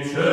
Amen.